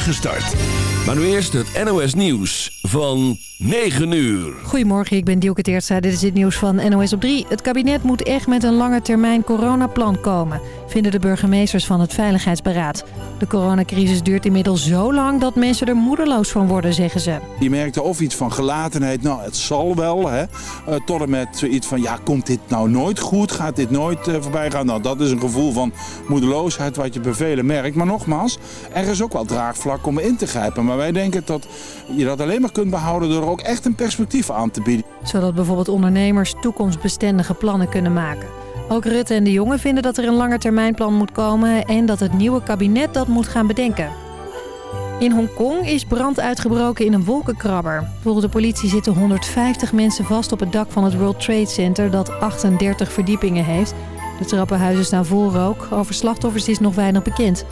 start. Maar nu eerst het NOS Nieuws van 9 uur. Goedemorgen, ik ben Dielke Teertstra. Dit is het nieuws van NOS op 3. Het kabinet moet echt met een lange termijn coronaplan komen, vinden de burgemeesters van het Veiligheidsberaad. De coronacrisis duurt inmiddels zo lang dat mensen er moedeloos van worden, zeggen ze. Je merkte of iets van gelatenheid, nou het zal wel, hè. Uh, tot en met zoiets van, ja komt dit nou nooit goed, gaat dit nooit uh, voorbij gaan? Nou dat is een gevoel van moedeloosheid wat je bij velen merkt. Maar nogmaals, er is ook wel draagvlak om in te grijpen. Maar wij denken dat je dat alleen maar kunt behouden door ook echt een perspectief aan te bieden. Zodat bijvoorbeeld ondernemers toekomstbestendige plannen kunnen maken. Ook Rutte en de Jonge vinden dat er een langetermijnplan moet komen... en dat het nieuwe kabinet dat moet gaan bedenken. In Hongkong is brand uitgebroken in een wolkenkrabber. Volgens de politie zitten 150 mensen vast op het dak van het World Trade Center... dat 38 verdiepingen heeft. De trappenhuizen staan vol rook. Over slachtoffers is nog weinig bekend.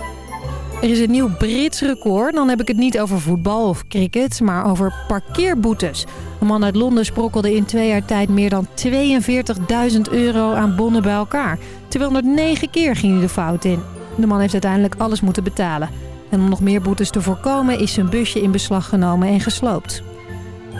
Er is een nieuw Brits record. Dan heb ik het niet over voetbal of cricket, maar over parkeerboetes. Een man uit Londen sprokkelde in twee jaar tijd meer dan 42.000 euro aan bonnen bij elkaar. 209 keer ging hij de fout in. De man heeft uiteindelijk alles moeten betalen. En om nog meer boetes te voorkomen is zijn busje in beslag genomen en gesloopt.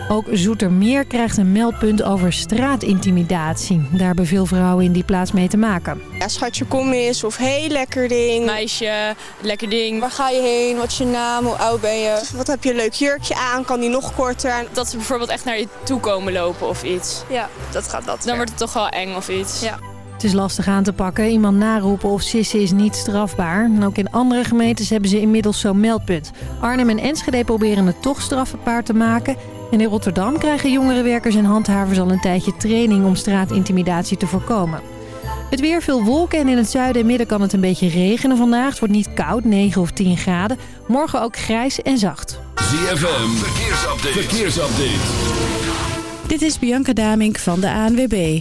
Ook Zoetermeer krijgt een meldpunt over straatintimidatie. Daar hebben veel vrouwen in die plaats mee te maken. Ja, schatje, kom eens. Of hey, lekker ding. Meisje, lekker ding. Waar ga je heen? Wat is je naam? Hoe oud ben je? Wat heb je een leuk jurkje aan? Kan die nog korter? Dat ze bijvoorbeeld echt naar je toe komen lopen of iets. Ja, dat gaat dat Dan ver. wordt het toch wel eng of iets. Ja. Het is lastig aan te pakken. Iemand naroepen of sissen is niet strafbaar. En ook in andere gemeentes hebben ze inmiddels zo'n meldpunt. Arnhem en Enschede proberen het toch strafbaar te maken. En in Rotterdam krijgen jongerenwerkers en handhavers al een tijdje training om straatintimidatie te voorkomen. Het weer veel wolken en in het zuiden en midden kan het een beetje regenen vandaag. Het wordt niet koud, 9 of 10 graden. Morgen ook grijs en zacht. ZFM, verkeersupdate. verkeersupdate. Dit is Bianca Damink van de ANWB.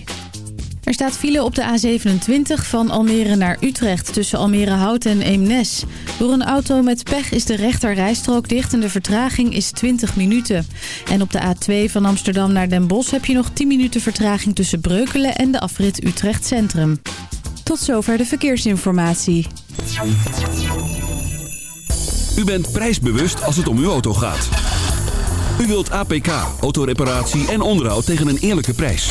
Er staat file op de A27 van Almere naar Utrecht tussen Almere Hout en Eemnes. Door een auto met pech is de rechter rijstrook dicht en de vertraging is 20 minuten. En op de A2 van Amsterdam naar Den Bosch heb je nog 10 minuten vertraging tussen Breukelen en de afrit Utrecht Centrum. Tot zover de verkeersinformatie. U bent prijsbewust als het om uw auto gaat. U wilt APK, autoreparatie en onderhoud tegen een eerlijke prijs.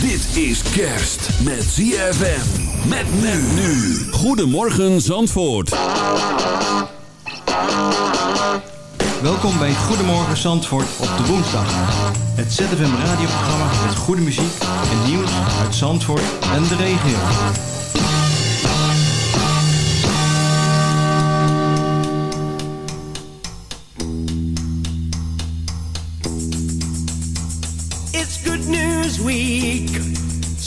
Dit is kerst met ZFM. Met men nu. Goedemorgen Zandvoort. Welkom bij Goedemorgen Zandvoort op de woensdag. Het ZFM radioprogramma met goede muziek en nieuws uit Zandvoort en de regio.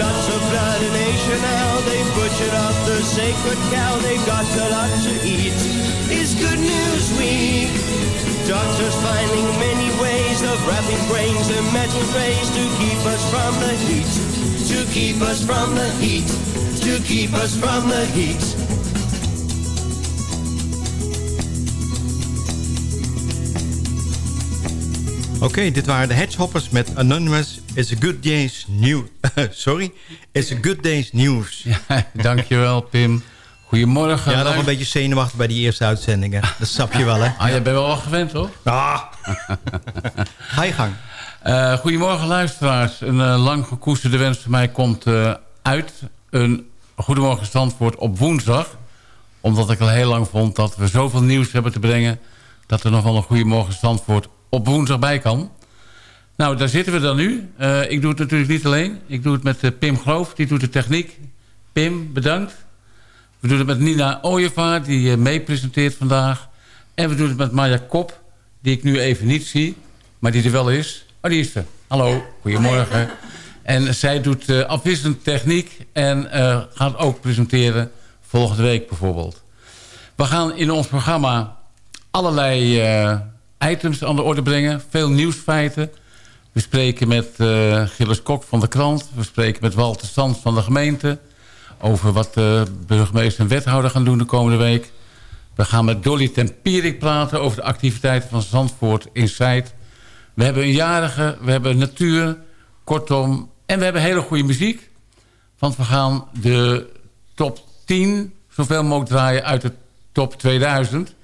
Lots of blood in Asia now. They butchered up the sacred cow. They got a lot to eat. It's Good News Week. Doctors finding many ways of wrapping brains in metal trays to keep us from the heat. To keep us from the heat. To keep us from the heat. Oké, dit waren de Hedgehoppers met Anonymous. It's a good day's news. Sorry, it's a good day's news. Ja, dankjewel, Pim. Goedemorgen. Ja, nog een beetje zenuwachtig bij die eerste uitzendingen. Dat snap je wel, hè? Ah, jij bent wel gewend, toch? Ah. Ga je gang. Uh, goedemorgen, luisteraars. Een uh, lang gekoesterde wens van mij komt uh, uit. Een Goedemorgen Standwoord op woensdag. Omdat ik al heel lang vond dat we zoveel nieuws hebben te brengen... dat er nog wel een Goedemorgen Standwoord op woensdag bij kan. Nou, daar zitten we dan nu. Uh, ik doe het natuurlijk niet alleen. Ik doe het met uh, Pim Groof, die doet de techniek. Pim, bedankt. We doen het met Nina Ooyevaar, die uh, meepresenteert vandaag. En we doen het met Maya Kop, die ik nu even niet zie. Maar die er wel is. Oh, die is er. Hallo, goedemorgen. En zij doet afwisselend techniek en gaat ook presenteren volgende week bijvoorbeeld. We gaan in ons programma allerlei items aan de orde brengen. Veel nieuwsfeiten. We spreken met uh, Gilles Kok van de krant. We spreken met Walter Stans van de gemeente. Over wat de burgemeester en wethouder gaan doen de komende week. We gaan met Dolly Tempierik praten over de activiteiten van Zandvoort Inside. We hebben een jarige, we hebben natuur, kortom. En we hebben hele goede muziek. Want we gaan de top 10 zoveel mogelijk draaien uit de top 2000.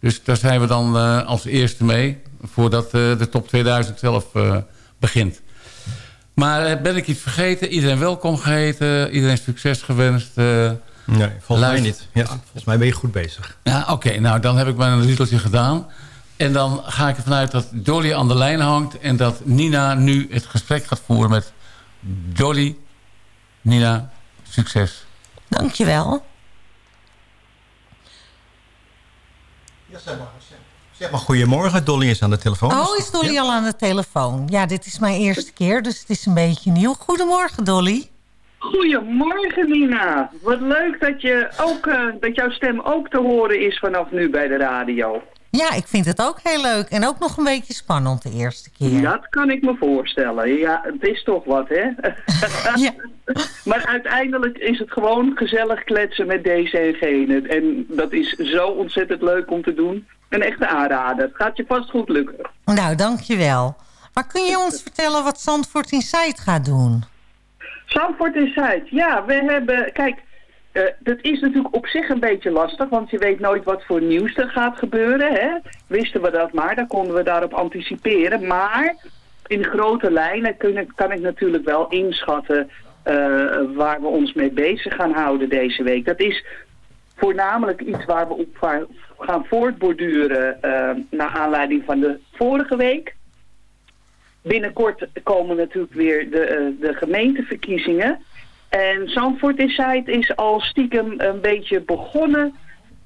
Dus daar zijn we dan uh, als eerste mee. Voordat uh, de top 2000 zelf uh, begint. Maar ben ik iets vergeten? Iedereen welkom geheten. Iedereen succes gewenst. nee, volgens mij niet. Ja, volgens mij ben je goed bezig. Ja, oké. Okay, nou, dan heb ik mijn riedeltje gedaan. En dan ga ik ervan uit dat Dolly aan de lijn hangt... en dat Nina nu het gesprek gaat voeren met Dolly. Nina, succes. Dankjewel. Zeg maar, zeg maar goedemorgen. Dolly is aan de telefoon. Oh, is Dolly ja. al aan de telefoon? Ja, dit is mijn eerste keer, dus het is een beetje nieuw. Goedemorgen, Dolly. Goedemorgen, Nina. Wat leuk dat, je ook, uh, dat jouw stem ook te horen is vanaf nu bij de radio. Ja, ik vind het ook heel leuk. En ook nog een beetje spannend de eerste keer. Dat kan ik me voorstellen. Ja, het is toch wat, hè? ja. Maar uiteindelijk is het gewoon gezellig kletsen met deze en gene. En dat is zo ontzettend leuk om te doen. Een echte aanrader. Het gaat je vast goed lukken. Nou, dankjewel. Maar kun je ons vertellen wat Zandvoort Insight gaat doen? Zandvoort Insight, ja. We hebben... Kijk, uh, dat is natuurlijk op zich een beetje lastig, want je weet nooit wat voor nieuws er gaat gebeuren. Hè? Wisten we dat maar, dan konden we daarop anticiperen. Maar in grote lijnen kan ik natuurlijk wel inschatten uh, waar we ons mee bezig gaan houden deze week. Dat is voornamelijk iets waar we op gaan voortborduren uh, naar aanleiding van de vorige week. Binnenkort komen natuurlijk weer de, de gemeenteverkiezingen. En Zandvoort Insight is al stiekem een beetje begonnen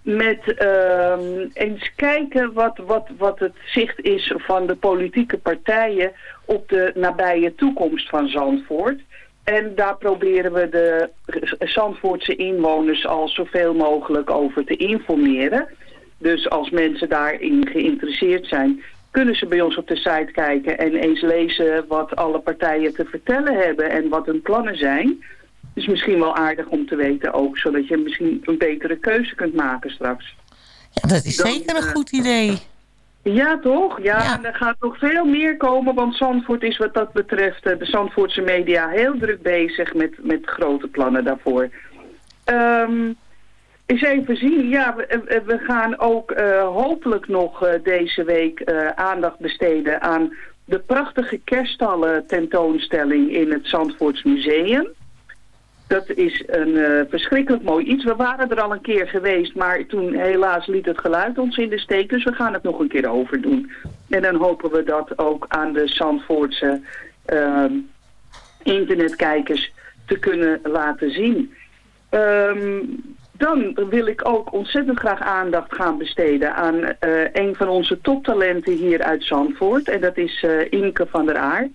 met uh, eens kijken wat, wat, wat het zicht is van de politieke partijen op de nabije toekomst van Zandvoort. En daar proberen we de Zandvoortse inwoners al zoveel mogelijk over te informeren. Dus als mensen daarin geïnteresseerd zijn, kunnen ze bij ons op de site kijken en eens lezen wat alle partijen te vertellen hebben en wat hun plannen zijn is misschien wel aardig om te weten ook, zodat je misschien een betere keuze kunt maken straks. Ja, dat is zeker een goed idee. Ja, toch? Ja, ja, en er gaat nog veel meer komen, want Zandvoort is wat dat betreft, de Zandvoortse media, heel druk bezig met, met grote plannen daarvoor. Um, eens even zien, ja, we, we gaan ook uh, hopelijk nog uh, deze week aandacht besteden aan de prachtige kerststallen tentoonstelling in het Zandvoorts Museum. Dat is een uh, verschrikkelijk mooi iets. We waren er al een keer geweest, maar toen helaas liet het geluid ons in de steek. Dus we gaan het nog een keer overdoen. En dan hopen we dat ook aan de Zandvoortse uh, internetkijkers te kunnen laten zien. Um, dan wil ik ook ontzettend graag aandacht gaan besteden aan eh, een van onze toptalenten hier uit Zandvoort. En dat is uh, Inke van der Aar.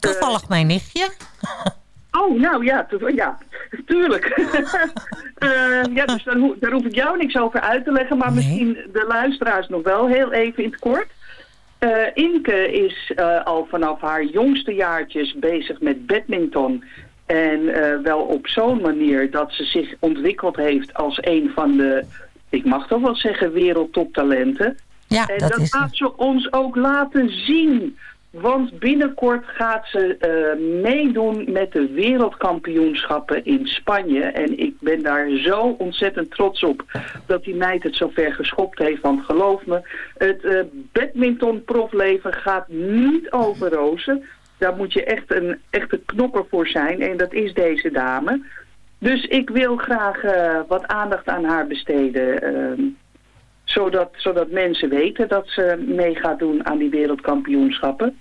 Toevallig mijn nichtje. Oh, nou ja, ja tuurlijk. uh, ja, dus daar, daar, hoef ik jou niks over uit te leggen, maar misschien de luisteraars nog wel heel even in het kort. Uh, Inke is uh, al vanaf haar jongste jaartjes bezig met badminton. En wel op zo'n manier dat ze zich ontwikkeld heeft als een van de, ik mag toch wel zeggen, wereldtoptalenten. Ja, en dat, dat gaat ze ons ook laten zien. Want binnenkort gaat ze uh, meedoen met de wereldkampioenschappen in Spanje. En ik ben daar zo ontzettend trots op dat die meid het zover geschopt heeft. Want geloof me, het uh, badminton-profleven gaat niet over rozen. Daar moet je echt een echte knokker voor zijn. En dat is deze dame. Dus ik wil graag uh, wat aandacht aan haar besteden. Ehm, zodat, zodat mensen weten dat ze mee gaat doen aan die wereldkampioenschappen.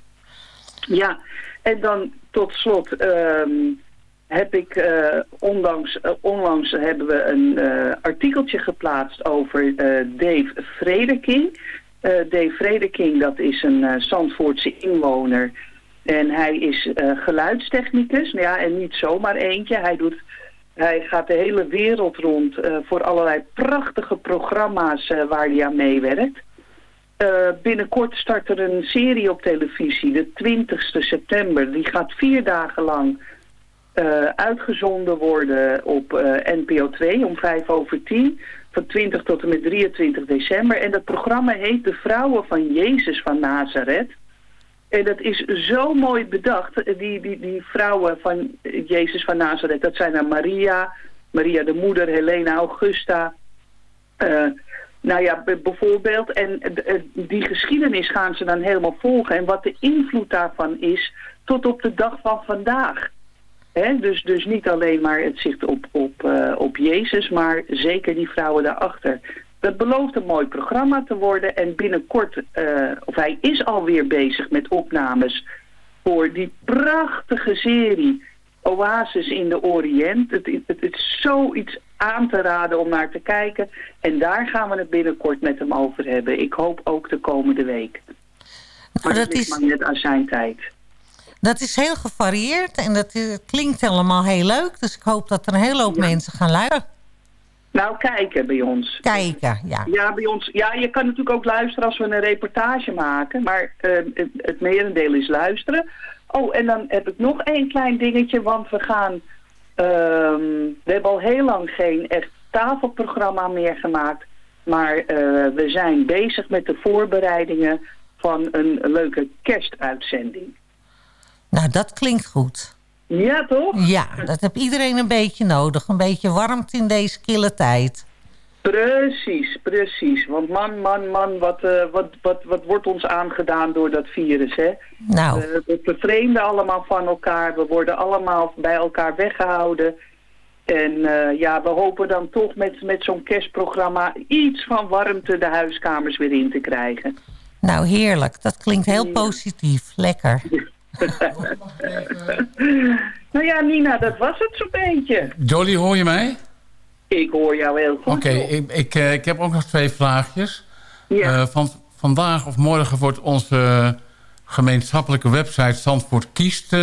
Ja, en dan tot slot um, heb ik, uh, onlangs, uh, onlangs hebben we een uh, artikeltje geplaatst over Dave Frederking. Dave Frederking, dat is een Zandvoortse inwoner. En hij is geluidstechnicus, ja, en niet zomaar eentje. Hij, doet, hij gaat de hele wereld rond voor allerlei prachtige programma's waar hij aan meewerkt. Uh, binnenkort start er een serie op televisie, de 20ste september. Die gaat vier dagen lang uh, uitgezonden worden op uh, NPO 2 om vijf over tien. Van 20 tot en met 23 december. En dat programma heet De Vrouwen van Jezus van Nazareth. En dat is zo mooi bedacht. Die, die, die vrouwen van Jezus van Nazareth, dat zijn dan Maria, Maria de moeder, Helena Augusta... Nou ja, bijvoorbeeld. En die geschiedenis gaan ze dan helemaal volgen. En wat de invloed daarvan is tot op de dag van vandaag. Dus, dus niet alleen maar het zicht op, op, uh, op Jezus, maar zeker die vrouwen daarachter. Dat belooft een mooi programma te worden. En binnenkort, uh, of hij is alweer bezig met opnames voor die prachtige serie Oasis in de Oriënt. Het, het, het is zoiets aan te raden om naar te kijken. En daar gaan we het binnenkort met hem over hebben. Ik hoop ook de komende week. Maar dat, dat is maar net aan zijn tijd. Dat is heel gevarieerd en dat is, klinkt allemaal heel leuk. Dus ik hoop dat er een hele hoop ja. mensen gaan luisteren. Nou, kijken bij ons. Kijken, ja. Ja, bij ons. Ja, je kan natuurlijk ook luisteren als we een reportage maken. Maar uh, het, het merendeel is luisteren. Oh, en dan heb ik nog één klein dingetje, want we gaan... Um, we hebben al heel lang geen echt tafelprogramma meer gemaakt. Maar uh, we zijn bezig met de voorbereidingen van een leuke kerstuitzending. Nou, dat klinkt goed. Ja, toch? Ja, dat heb iedereen een beetje nodig. Een beetje warmte in deze kille tijd. Precies, precies. Want man, man, man, wat, uh, wat, wat, wat wordt ons aangedaan door dat virus, hè? Nou. Uh, we vervreemden allemaal van elkaar. We worden allemaal bij elkaar weggehouden. En uh, ja, we hopen dan toch met, met zo'n kerstprogramma iets van warmte de huiskamers weer in te krijgen. Nou, heerlijk. Dat klinkt heel positief. Lekker. nou ja, Nina, dat was het zo'n beetje. Jolly, hoor je mij? Ik hoor jou heel goed. Oké, okay, ik, ik, uh, ik heb ook nog twee vraagjes. Ja. Uh, van, vandaag of morgen wordt onze gemeenschappelijke website Zandvoort Kiest uh,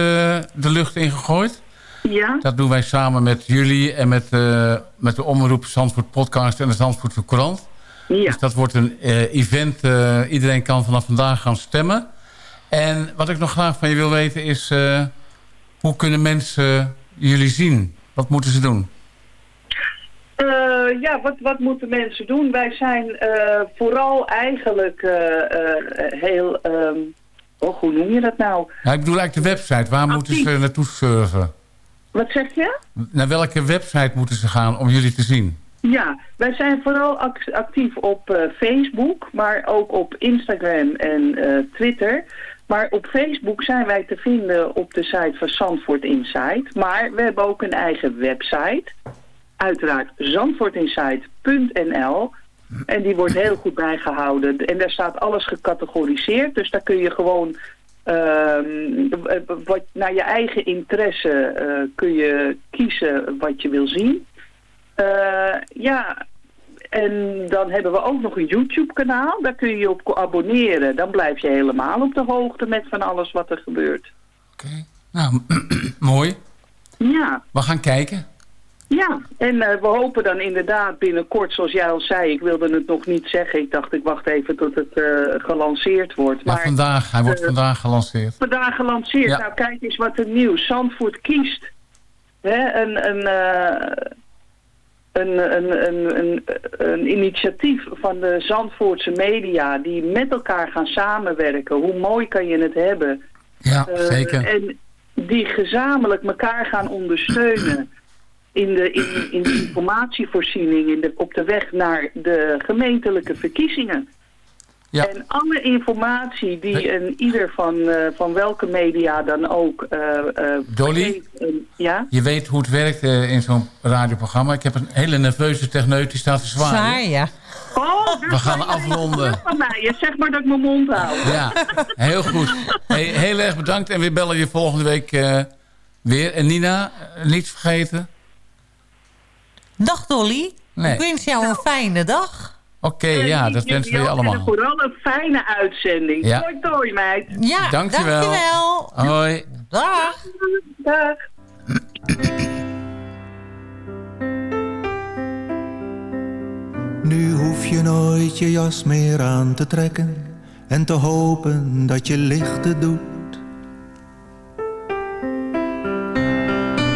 de lucht ingegooid. Ja. Dat doen wij samen met jullie en met, met de omroep Zandvoort Podcast en de Zandvoortse Courant. Ja. Dus dat wordt een event. iedereen kan vanaf vandaag gaan stemmen. En wat ik nog graag van je wil weten is... hoe kunnen mensen jullie zien? Wat moeten ze doen? Uh, ja, wat, wat moeten mensen doen? Wij zijn uh, vooral eigenlijk uh, heel... Um, oh, hoe noem je dat nou? Ik bedoel eigenlijk de website. Waar Actief. moeten ze naartoe surfen? Wat zeg je? Naar welke website moeten ze gaan om jullie te zien? Ja, wij zijn vooral actief op Facebook, maar ook op Instagram en Twitter. Maar op Facebook zijn wij te vinden op de site van Zandvoort Insight. Maar we hebben ook een eigen website uiteraard zandvoortinsight.nl. En die wordt heel goed bijgehouden. En daar staat alles gecategoriseerd. Dus daar kun je gewoon uh, wat, naar je eigen interesse uh, kun je kiezen wat je wil zien. Eh, ja, en dan hebben we ook nog een YouTube-kanaal. Daar kun je je op abonneren. Dan blijf je helemaal op de hoogte met van alles wat er gebeurt. Nou, mooi. Ja. We gaan kijken. Ja, en eh, we hopen dan inderdaad binnenkort, zoals jij al zei, ik wilde het nog niet zeggen. Ik dacht, ik wacht even tot het eh, gelanceerd wordt. Maar, Maar, vandaag, hij wordt eh, vandaag gelanceerd. vandaag gelanceerd. Ja. Nou, kijk eens wat er nieuws. Zandvoort kiest. Hè, een, een, een, een, een, een, een initiatief van de Zandvoortse media die met elkaar gaan samenwerken. Hoe mooi kan je het hebben? Ja, zeker. En die gezamenlijk elkaar gaan ondersteunen in de, in, in de informatievoorziening in de, op de weg naar de gemeentelijke verkiezingen. Ja. En alle informatie die een, ieder van, eh, van welke media dan ook... eh, eh, Dolly? en- ja? Je weet hoe het werkt in zo'n radioprogramma. Ik heb een hele nerveuze techneut die staat te zwaaien. Zwaar, ja. Oh, We gaan afronden. van mij. Zeg maar dat ik mijn mond hou. Ja, heel goed. Hey, heel erg bedankt en we bellen je volgende week eh, weer. En Nina, niet vergeten. Dag Dolly. Nee. Ik wens jou een fijne dag. Oké, ja, dat wensen we je En allemaal. vooral een fijne uitzending. Ja. Doei, doei, meid. Ja, Dankjewel. dankjewel. Hoi. Dag. Dag. Nu hoef je nooit je jas meer aan te trekken en te hopen dat je lichten doet.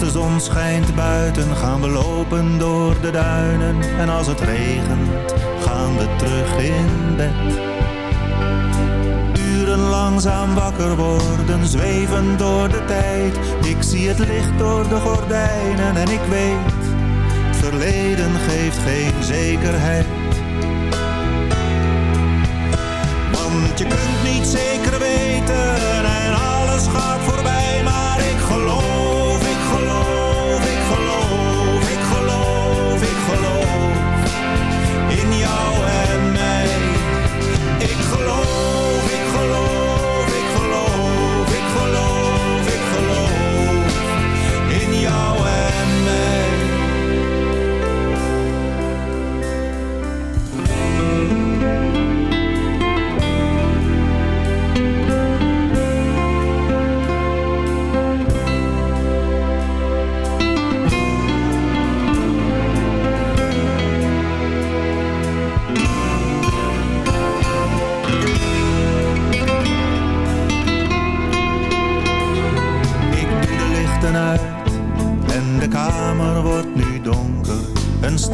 als de zon schijnt buiten gaan we lopen door de duinen En als het regent gaan we terug in bed Uren langzaam wakker worden, zweven door de tijd Ik zie het licht door de gordijnen en ik weet verleden geeft geen zekerheid. Want je kunt niet zeker weten en alles gaat voorbij.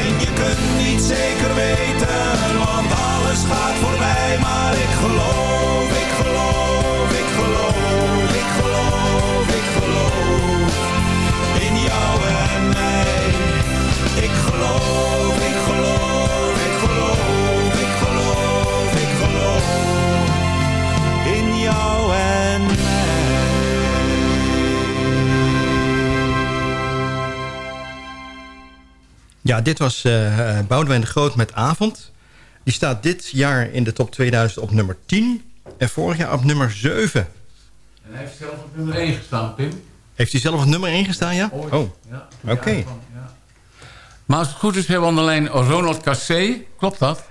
En je kunt niet zeker weten, want alles gaat voorbij. Maar ik geloof, ik geloof, ik geloof, ik geloof, ik geloof in jou en mij. Ik geloof, ik geloof, ik geloof, ik geloof, ik geloof in jou en mij. Ja, dit was uh, Boudewijn de Groot met Avond. Die staat dit jaar in de top 2000 op nummer 10. En vorig jaar op nummer 7. En hij heeft zelf op nummer 1 gestaan, Pim. Heeft hij zelf op nummer 1 gestaan, ja? Ooit. Oh, ja, oké. Okay. Ja. Maar als het goed is, hebben we aan de lijn Ronald Cassé. Klopt dat?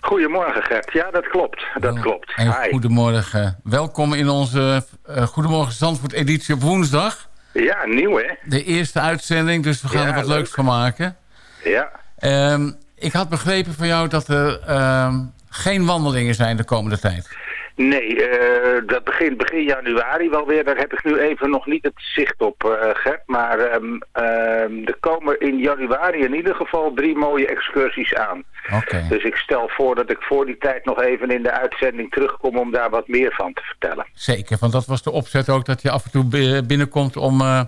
Goedemorgen Gert. Ja, dat klopt. Dat klopt. En Hi. goedemorgen. Welkom in onze uh, Goedemorgen Zandvoort editie op woensdag. Ja, nieuw hè? De eerste uitzending, dus we gaan Ja, er wat leuk. leuks van maken. Ja. Ehm, ik had begrepen van jou dat er ehm, geen wandelingen zijn de komende tijd. Nee, eh, dat begint begin januari wel weer. Daar heb ik nu even nog niet het zicht op, eh, Gert. Maar ehm, ehm, er komen in januari in ieder geval drie mooie excursies aan. Oké. Dus ik stel voor dat ik voor die tijd nog even in de uitzending terugkom om daar wat meer van te vertellen. Zeker, want dat was de opzet ook dat je af en toe bi- binnenkomt om eh,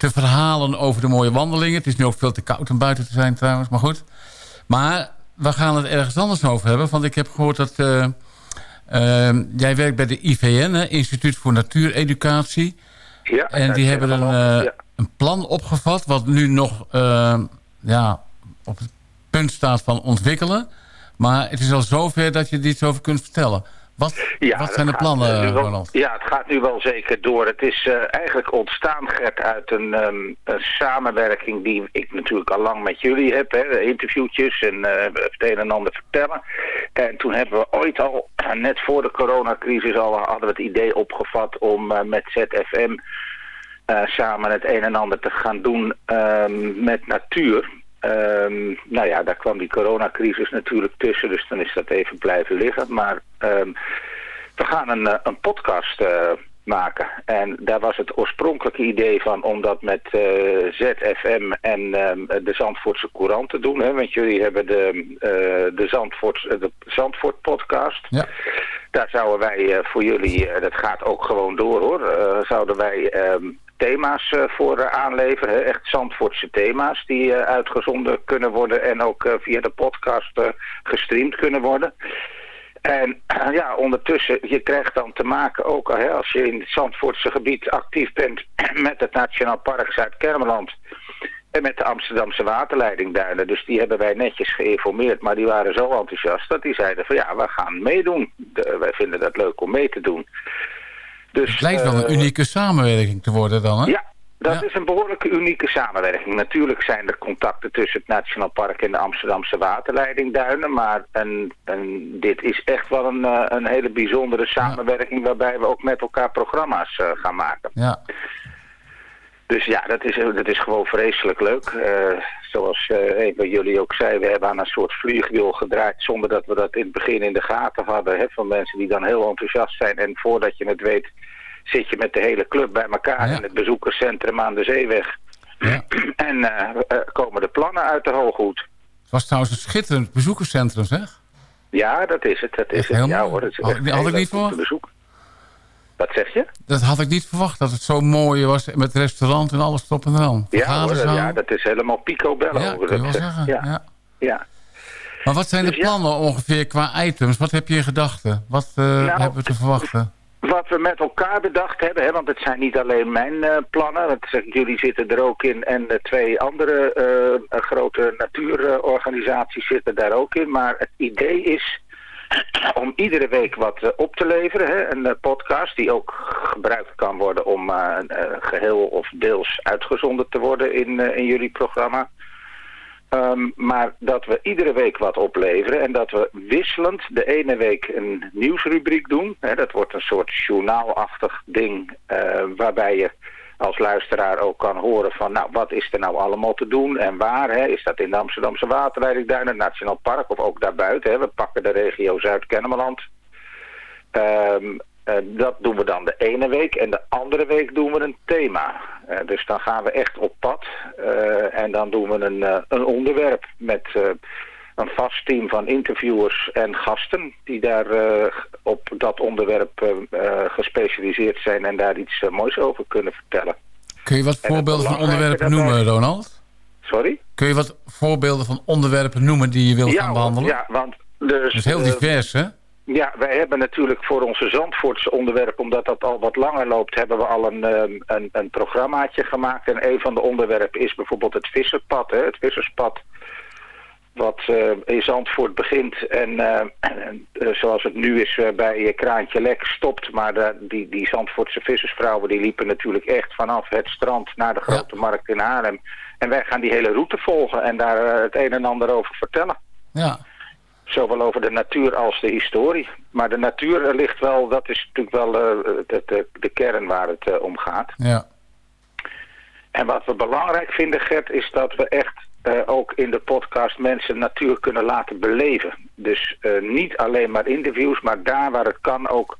te verhalen over de mooie wandelingen. Het is nu ook veel te koud om buiten te zijn trouwens, maar goed. Maar we gaan het ergens anders over hebben, want ik heb gehoord dat... eh, eh, jij werkt bij de IVN, hè, Instituut voor Natuureducatie. Ja, En die hebben een, eh, ja. een plan opgevat... wat nu nog ja, op het punt staat van ontwikkelen. Maar het is al zover dat je er iets over kunt vertellen. Wat, Ja, wat zijn de plannen, wel- Ronald? Ja, het gaat nu wel zeker door. Het is eh, eigenlijk ontstaan, Gert, uit een, ehm, een samenwerking die ik natuurlijk al lang met jullie heb. Hè, interviewtjes en eh, het een en ander vertellen. En toen hebben we ooit al, net voor de coronacrisis al, hadden we het idee opgevat om eh, met ZFM samen het een en ander te gaan doen ehm, met natuur. Ehm, nou ja, daar kwam die coronacrisis natuurlijk tussen, dus dan is dat even blijven liggen. Maar ehm, we gaan een, eh, een podcast eh, maken. En daar was het oorspronkelijke idee van om dat met eh, ZFM en ehm, de Zandvoortse Courant te doen. Hè? Want jullie hebben de, de, Zandvoort, de Zandvoort podcast. Ja. Daar zouden wij voor jullie, dat gaat ook gewoon door hoor, zouden wij thema's eh, voor eh, aanleveren. Echt Zandvoortse thema's die eh, uitgezonden kunnen worden en ook via de podcast gestreamd kunnen worden. En ja, ondertussen, je krijgt dan te maken ook hè, als je in het Zandvoortse gebied actief bent met het Nationaal Park Zuid-Kermeland. En met de Amsterdamse waterleidingduinen. Dus die hebben wij netjes geïnformeerd. Maar die waren zo enthousiast dat die zeiden van ja, we gaan meedoen. Wij vinden dat leuk om mee te doen. Dus, Het lijkt wel een eh, unieke samenwerking te worden dan, hè? Ja, dat is een behoorlijke unieke samenwerking. Natuurlijk zijn er contacten tussen het Nationaal Park en de Amsterdamse waterleidingduinen. Maar een, een, dit is echt wel een, eh, een hele bijzondere samenwerking waarbij we ook met elkaar programma's eh, gaan maken. Ja. Dus ja, dat is, dat is gewoon vreselijk leuk. Eh, zoals eh, een van jullie ook zei, we hebben aan een soort vliegwiel gedraaid zonder dat we dat in het begin in de gaten hadden. Hè, van mensen die dan heel enthousiast zijn en voordat je het weet zit je met de hele club bij elkaar in het bezoekerscentrum aan de Zeeweg. en eh, eh, komen de plannen uit de hooghoed. Het was trouwens een schitterend bezoekerscentrum, zeg. Ja, dat is het. Dat is Echt het. Ja hoor, het is Had- ik niet bezoeken. Wat zeg je? Dat had ik niet verwacht, dat het zo mooi was met restaurant en alles top en eraan. Ja, hoor, dat, ja, dat is helemaal picobello. Ja, hoe kun je dat wel zeggen. Ja. Ja. ja. Maar wat zijn de Dus ja. plannen ongeveer qua items? Wat heb je in gedachten? Wat eh, Nou, hebben we te verwachten? Wat we met elkaar bedacht hebben, hè, want het zijn niet alleen mijn eh, plannen, dat zeg ik, jullie zitten er ook in en twee andere eh, grote natuurorganisaties zitten daar ook in. Maar het idee is om iedere week wat eh, op te leveren, hè, een eh, podcast die ook gebruikt kan worden om eh, eh, geheel of deels uitgezonden te worden in, in jullie programma. Ehm, maar dat we iedere week wat opleveren en dat we wisselend de ene week een nieuwsrubriek doen. Hè, dat wordt een soort journaalachtig ding waarbij je als luisteraar ook kan horen van nou wat is er nou allemaal te doen en waar. Hè? Is dat in de Amsterdamse waterleidingduinen, het Nationaal Park of ook daarbuiten. Hè? We pakken de regio Zuid-Kennemerland. Ehm, eh, dat doen we dan de ene week en de andere week doen we een thema. Eh, dus dan gaan we echt op pad eh, en dan doen we een, een onderwerp met een vast team van interviewers en gasten die daar eh, op dat onderwerp eh, eh, gespecialiseerd zijn en daar iets moois over kunnen vertellen. Kun je wat voorbeelden van onderwerpen noemen, Ronald? Sorry? Kun je wat voorbeelden van onderwerpen noemen die je wil ja, gaan behandelen? Ja, want dus, Dat is heel divers, hè? Ja, wij hebben natuurlijk voor onze Zandvoortse onderwerp, omdat dat al wat langer loopt, hebben we al een, ehm, een, een programmaatje gemaakt. En een van de onderwerpen is bijvoorbeeld het visserpad, hè, het visserspad. Wat eh, in Zandvoort begint en eh, en, eh, zoals het nu is bij Kraantje Lek stopt. Maar de, die, die Zandvoortse vissersvrouwen die liepen natuurlijk echt vanaf het strand naar de Grote Markt in Haarlem. En wij gaan die hele route volgen en daar het een en ander over vertellen. Ja. Zowel over de natuur als de historie. Maar de natuur ligt wel, dat is natuurlijk wel de, de, de kern waar het om gaat. Ja. En wat we belangrijk vinden, Gert, is dat we echt eh, ook in de podcast mensen natuur kunnen laten beleven. Dus eh, niet alleen maar interviews, maar daar waar het kan ook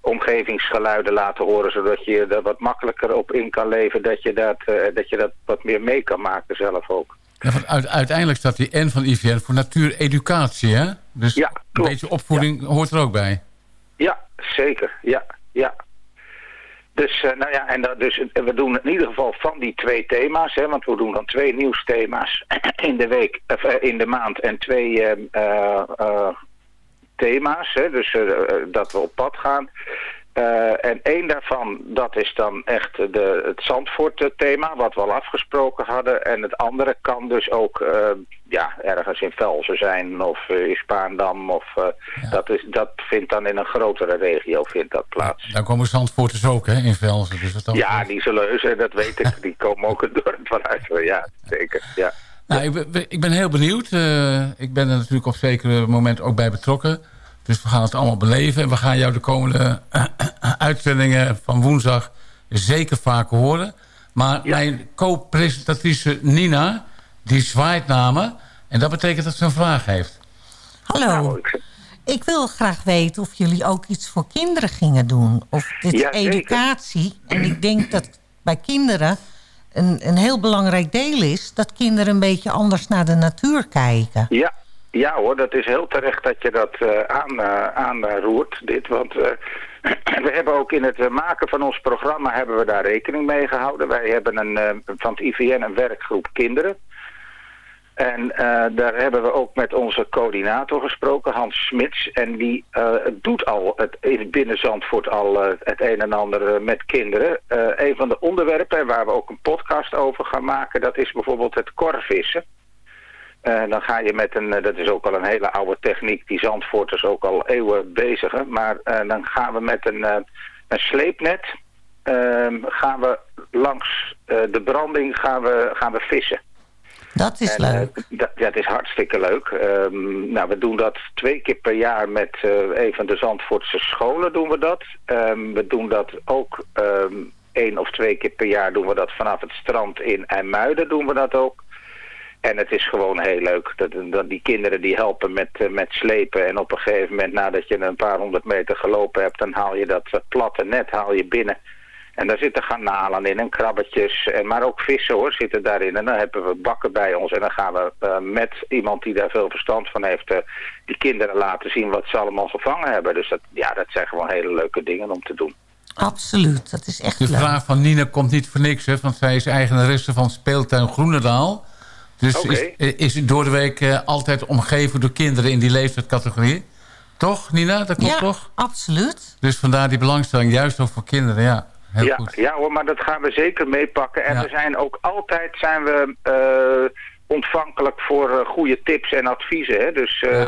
omgevingsgeluiden laten horen, zodat je er wat makkelijker op in kan leven, dat je dat, eh, dat, je dat wat meer mee kan maken zelf ook. Ja, want uiteindelijk staat die N van IVN voor natuureducatie, hè? Dus Ja, een beetje opvoeding hoort er ook bij. Ja, zeker. Ja, ja. Dus, eh, nou ja, en dat, dus, eh, we doen in ieder geval van die twee thema's, hè, want we doen dan twee nieuwsthema's in de week, of, eh, in de maand en twee eh, eh, eh, thema's, hè, dus dat we op pad gaan. Eh, en één daarvan, dat is dan echt de, het Zandvoort-thema, wat we al afgesproken hadden. En het andere kan dus ook eh, ja, ergens in Velzen zijn of eh, in Spaandam. Of, eh, dat, is, dat vindt dan in een grotere regio vindt dat plaats. Dan komen Zandvoorters ook, hè, in Velzen. Dus dat Ja, die zullen heus, en dat weet ik, die komen ook het dorp vanuit. Ja, zeker. Ja. Nou, ik, ben, ik ben heel benieuwd. Ik ben er natuurlijk op zekere moment ook bij betrokken. Dus we gaan het allemaal beleven. En we gaan jou de komende uitzendingen van woensdag zeker vaker horen. Maar mijn co-presentatrice Nina, die zwaait naar me. En dat betekent dat ze een vraag heeft. Hallo. Ik wil graag weten of jullie ook iets voor kinderen gingen doen. Of dit Ja, educatie. En ik denk dat bij kinderen een, een heel belangrijk deel is... dat kinderen een beetje anders naar de natuur kijken. Ja, ja hoor, dat is heel terecht dat je dat eh, aan, eh, aanroert, dit. Want eh, we hebben ook in het maken van ons programma hebben we daar rekening mee gehouden. Wij hebben een, van het IVN een werkgroep kinderen. En daar hebben we ook met onze coördinator gesproken, Hans Smits. En die doet al het, in binnen Zandvoort al het een en ander met kinderen. Een van de onderwerpen waar we ook een podcast over gaan maken, dat is bijvoorbeeld het korvissen. Eh, dan ga je met een, eh, dat is ook al een hele oude techniek, die Zandvoorters ook al eeuwen bezigen. Maar eh, dan gaan we met een, een sleepnet, ehm, gaan we langs de branding gaan we, gaan we vissen. Dat is En, leuk. dat, ja, het is hartstikke leuk. Ehm, nou, we doen dat twee keer per jaar met een van de Zandvoortse scholen doen we dat. Ehm, we doen dat ook ehm, één of twee keer per jaar doen we dat vanaf het strand in IJmuiden doen we dat ook. En het is gewoon heel leuk. Dat, dat die kinderen die helpen met, eh, met slepen. En op een gegeven moment nadat je een paar honderd meter gelopen hebt... dan haal je dat platte net haal je binnen. En daar zitten garnalen in en krabbetjes. En, maar ook vissen hoor zitten daarin. En dan hebben we bakken bij ons. En dan gaan we eh, met iemand die daar veel verstand van heeft... eh, die kinderen laten zien wat ze allemaal gevangen hebben. Dus dat, ja, dat zijn gewoon hele leuke dingen om te doen. Absoluut, dat is echt De leuk. vraag van Nina komt niet voor niks, hè, want zij is eigenaresse van speeltuin Groenendaal. Dus is, is door de week eh, altijd omgeven door kinderen in die leeftijdscategorie. Toch, Nina? Dat klopt ja, toch? absoluut. Dus vandaar die belangstelling, juist ook voor kinderen. Ja, heel ja, goed. ja hoor, maar dat gaan we zeker meepakken. En Ja. we zijn ook altijd zijn we, eh, ontvankelijk voor eh, goede tips en adviezen. Hè? Dus eh,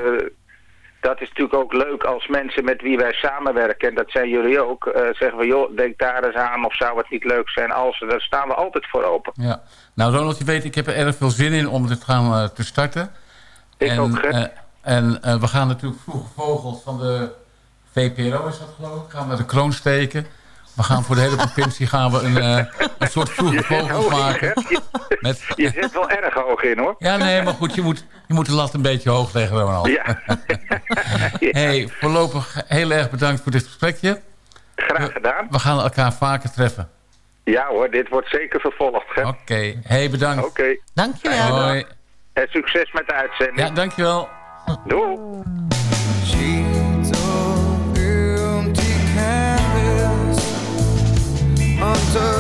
dat is natuurlijk ook leuk als mensen met wie wij samenwerken, en dat zijn jullie ook, eh, zeggen we, joh, denk daar eens aan of zou het niet leuk zijn als, daar staan we altijd voor open. Ja. Nou, Ronald, je weet, ik heb er erg veel zin in om dit gaan eh, te starten. Ik en, ook, eh, en we gaan natuurlijk vroege vogels van de VPRO, is dat geloof ik, gaan we de kroon steken. We gaan voor de hele provincie gaan we een, eh, een soort vroege vogels maken. Je, Met, je zit wel erg hoog in hoor. ja, nee, maar goed, je moet, je moet de lat een beetje hoog leggen, Ronald. Ja. Hey, voorlopig heel erg bedankt voor dit gesprekje. Graag gedaan. We gaan elkaar vaker treffen. Ja hoor, dit wordt zeker vervolgd. Oké, hey, bedankt. Oké. Dankjewel. Hoi. En succes met de uitzending. Ja, dankjewel. Doei. unto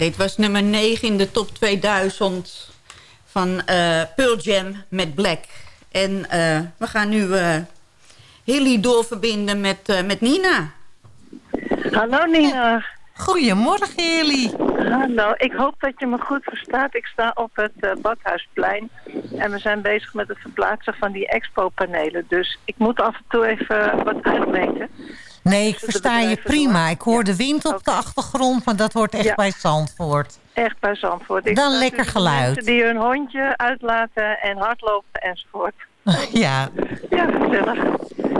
dit was nummer 9 in de top 2000 van eh Pearl Jam met Black. En eh, we gaan nu eh Hilly doorverbinden met, met Nina. Hallo Nina. Goedemorgen Hilly. Hallo, ik hoop dat je me goed verstaat. Ik sta op het Badhuisplein en we zijn bezig met het verplaatsen van die expo-panelen. Dus ik moet af en toe even wat uitmeten. Nee, ik versta je prima. Ik hoor de wind op de achtergrond, maar dat hoort echt Ja. bij Zandvoort. Echt bij Zandvoort. Ik Dan lekker geluid. Mensen die hun hondje uitlaten en hardlopen enzovoort. ja. Ja, gezellig.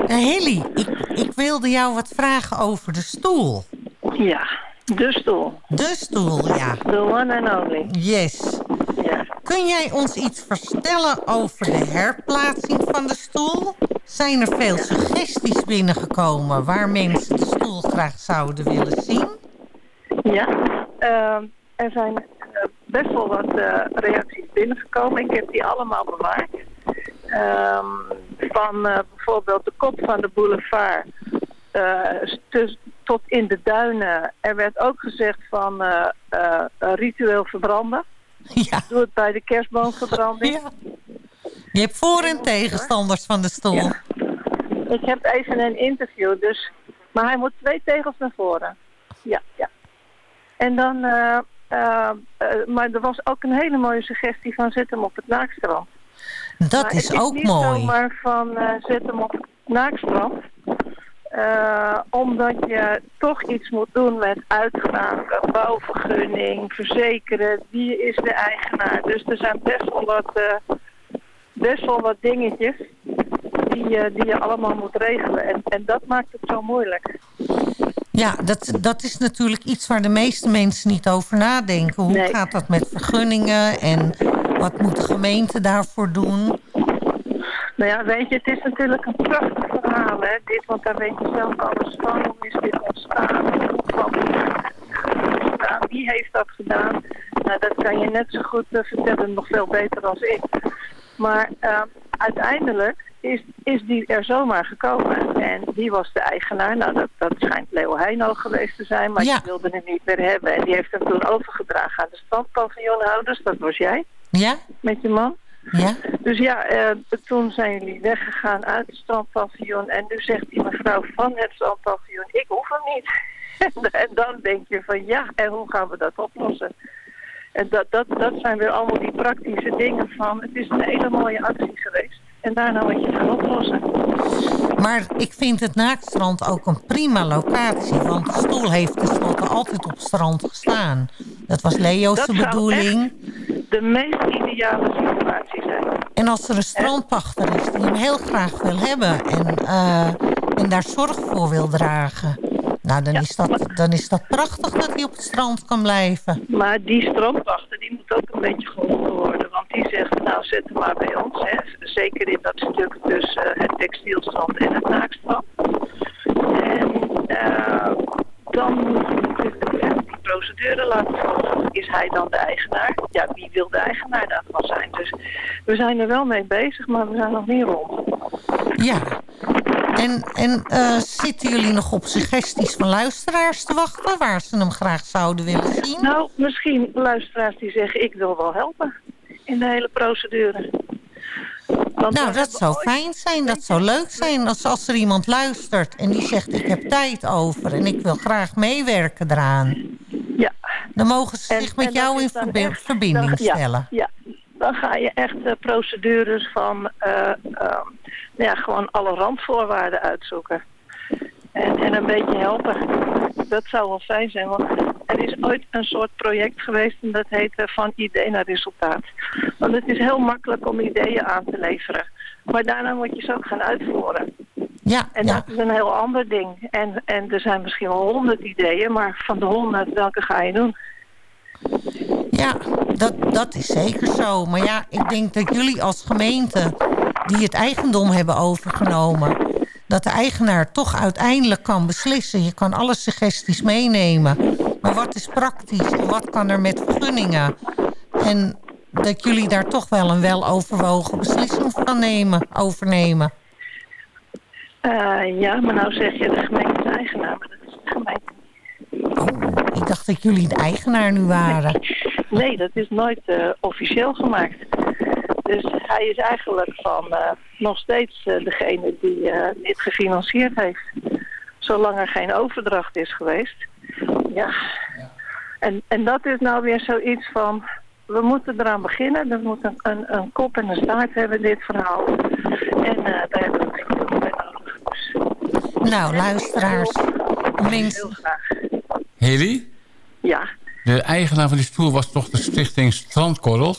Eh, Hilly, ik, ik wilde jou wat vragen over de stoel. Ja, de stoel. De stoel, ja. The one and only. Yes. Kun jij ons iets vertellen over de herplaatsing van de stoel? Zijn er veel suggesties binnengekomen waar mensen de stoel graag zouden willen zien? Ja, ehm, er zijn eh, best wel wat eh, reacties binnengekomen. Ik heb die allemaal bewaard. Ehm, van eh, bijvoorbeeld de kop van de boulevard tot in de duinen. Er werd ook gezegd van ritueel verbranden. Ja. Doe het bij de kerstboomverbranding. Je hebt voor- en tegenstanders van de stoel. Ik heb even een interview, dus... Maar hij moet twee tegels naar voren. Ja, ja. En dan... eh, eh, eh, maar er was ook een hele mooie suggestie van zet hem op het naakstrand. Dat Maar is het ook niet mooi. zomaar van zet hem op het naakstrand. Omdat je toch iets moet doen met uitgraven, bouwvergunning, verzekeren. Wie is de eigenaar? Dus er zijn best wel wat, best wel wat dingetjes die, je- die je allemaal moet regelen. En, en dat maakt het zo moeilijk. Ja, dat, dat is natuurlijk iets waar de meeste mensen niet over nadenken. Hoe gaat dat met vergunningen en wat moet de gemeente daarvoor doen? Nou ja, weet je, het is natuurlijk een prachtig verhaal, hè, dit, want daar weet je zelf alles van. Hoe is dit ontstaan? Hoe kwam ontstaan? Wie heeft dat gedaan? Nou, dat kan je net zo goed eh, vertellen, nog veel beter als ik. Maar eh, uiteindelijk is, is die er zomaar gekomen. En die was de eigenaar. Nou, dat, dat schijnt Leo Heino geweest te zijn, maar die wilde hem niet meer hebben. En die heeft hem toen overgedragen aan de strandpaviljoenhouders. Dat was jij, Ja? met je man. Ja? Dus ja, eh, toen zijn jullie weggegaan uit het strandpaviljoen. En nu zegt die mevrouw van het strandpaviljoen, ik hoef hem niet. en, en dan denk je van ja, en hoe gaan we dat oplossen? En dat, dat, dat zijn weer allemaal die praktische dingen van... het is een hele mooie actie geweest. En daarna moet je gaan oplossen. Maar ik vind het Naakstrand ook een prima locatie. Want de stoel heeft tenslotte altijd op strand gestaan. Dat was Leo's Dat bedoeling. De meest ideale situatie zijn. En als er een strandpachter is die hem heel graag wil hebben... en, eh, en daar zorg voor wil dragen... nou, dan, is dat, dan is dat prachtig dat hij op het strand kan blijven. Maar die strandwachter die moet ook een beetje geholpen worden. Want die zegt, nou zet hem maar bij ons. Hè. Zeker in dat stuk tussen eh, het textielstrand en het naakstrand. En eh, dan moet die procedure laten volgen. Is hij dan de eigenaar? Ja, wie wil de eigenaar daarvan zijn? Dus we zijn er wel mee bezig, maar we zijn nog niet rond. Ja. En, en eh, zitten jullie nog op suggesties van luisteraars te wachten... waar ze hem graag zouden willen zien? Nou, misschien luisteraars die zeggen, ik wil wel helpen in de hele procedure. nou, dat zou fijn zijn. Dat zou leuk zijn als, als er iemand luistert en die zegt... ik heb tijd over en ik wil graag meewerken eraan. Dan mogen ze zich En- met en jou in verbi- echt- verbinding dan- stellen. Ja, dan ga je echt procedures van eh, ehm, ja, gewoon alle randvoorwaarden uitzoeken. En, en een beetje helpen. Dat zou wel fijn zijn, want er is ooit een soort project geweest en dat heet eh, van idee naar resultaat. Want het is heel makkelijk om ideeën aan te leveren. Maar daarna moet je ze ook gaan uitvoeren. Ja, En ja. dat is een heel ander ding. En, en er zijn misschien wel honderd ideeën, maar van de honderd, welke ga je doen? Ja, dat, dat is zeker zo. Maar ja, ik denk dat jullie als gemeente die het eigendom hebben overgenomen... dat de eigenaar toch uiteindelijk kan beslissen. Je kan alle suggesties meenemen. Maar wat is praktisch en wat kan er met vergunningen? En dat jullie daar toch wel een weloverwogen beslissing van nemen, overnemen. Eh, ja, maar nou zeg je de gemeente is eigenaar, maar dat is de gemeente. Ik dacht dat jullie de eigenaar nu waren. Nee, dat is nooit eh, officieel gemaakt. Dus hij is eigenlijk van eh, nog steeds degene die dit gefinancierd heeft. Zolang er geen overdracht is geweest. Ja. En, en dat is nou weer zoiets van... We moeten eraan beginnen. Dat moet een, een, een kop en een staart hebben, dit verhaal. En daar hebben we heel veel bij nodig. Nou, luisteraars. Heel Mensen, graag. Heli, Ja. de eigenaar van die stoel was toch de stichting Strandkorrels?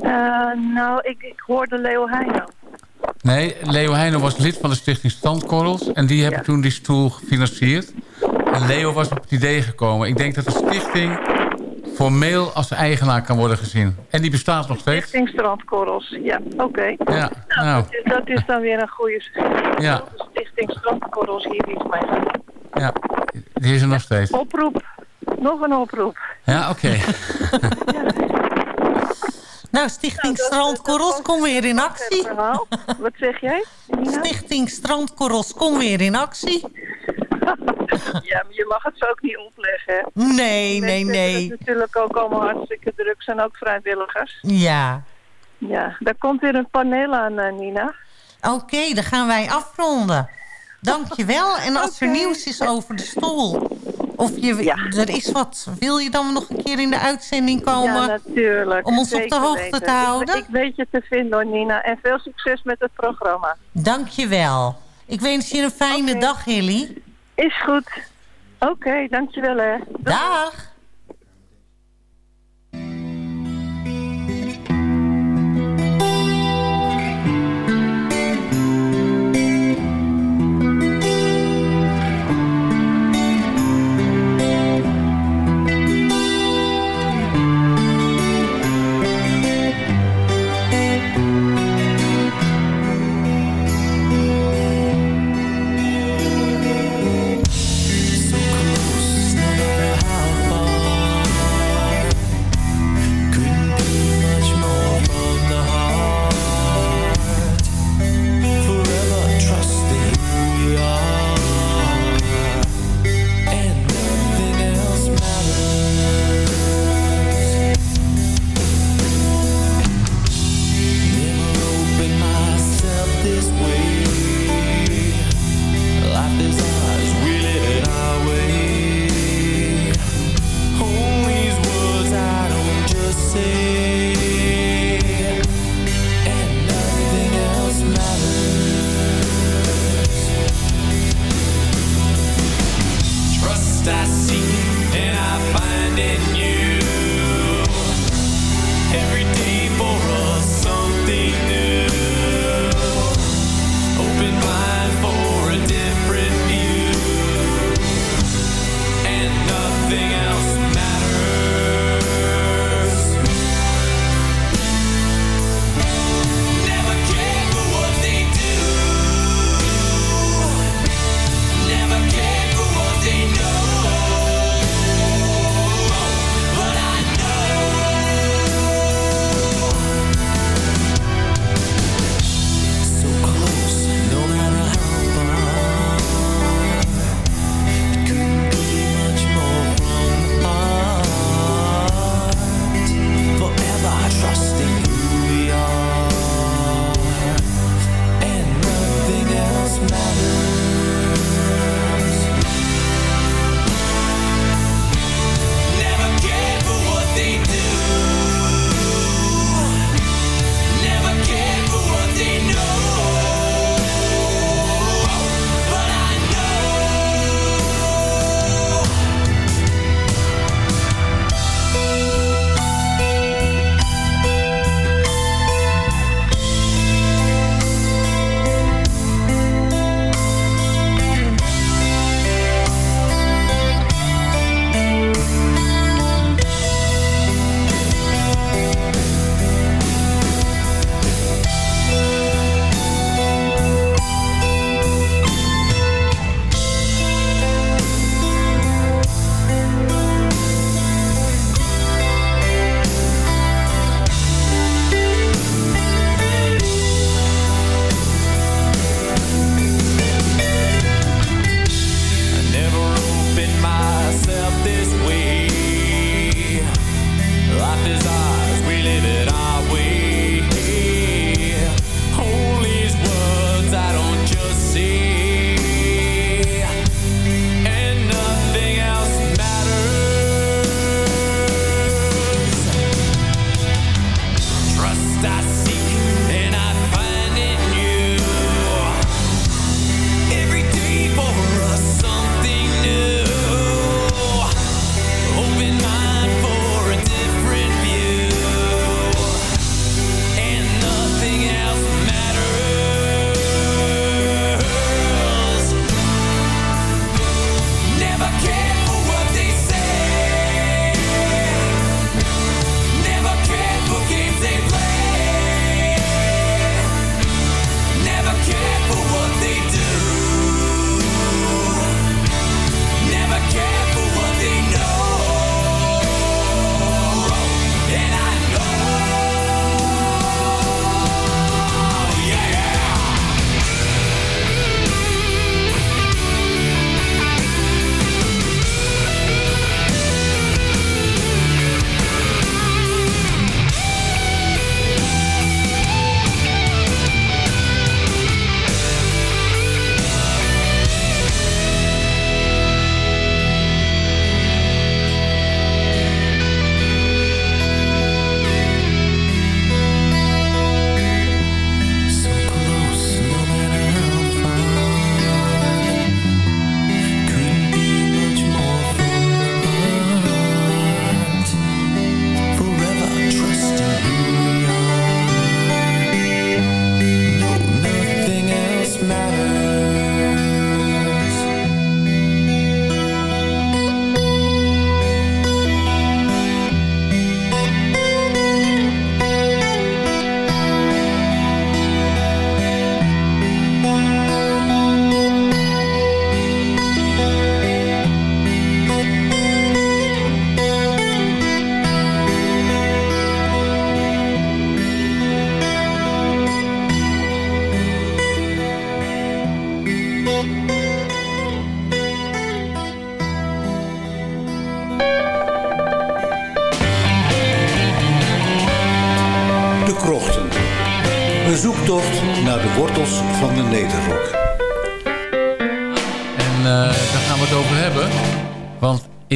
Eh, nou, ik, ik hoorde Leo Heino. Nee, Leo Heijnen was lid van de stichting Strandkorrels. En die hebben toen die stoel gefinancierd. En Leo was op het idee gekomen. Ik denk dat de stichting formeel als eigenaar kan worden gezien. En die bestaat nog steeds. Stichting Strandkorrels. Ja, oké. Ja, nou, Dat is, dat is dan weer een goede Ja. Stichting Strandkorrels hier iets mee ja, die is er nog steeds. Oproep. Nog een oproep. Ja, oké. nou, Stichting Strandkorrels, kom weer in actie. Verhaal. Wat zeg jij? Nina? Stichting Strandkorrels, kom weer in actie. Ja, maar je mag het zo ook niet opleggen. hè. Nee, nee, nee. het natuurlijk ook allemaal hartstikke druk. zijn ook vrijwilligers. Ja. Ja, daar komt weer een paneel aan, eh, Nina. Oké, dan gaan wij afronden. Dankjewel. En als er nieuws is over de stoel... of je, er is wat, wil je dan nog een keer in de uitzending komen? Ja, natuurlijk. Om ons op de hoogte weten. te houden? Ik, ik weet je te vinden hoor, Nina. En veel succes met het programma. Dankjewel. Ik wens je een fijne dag, Hilly. Is goed. Oké, dankjewel hè. Dag.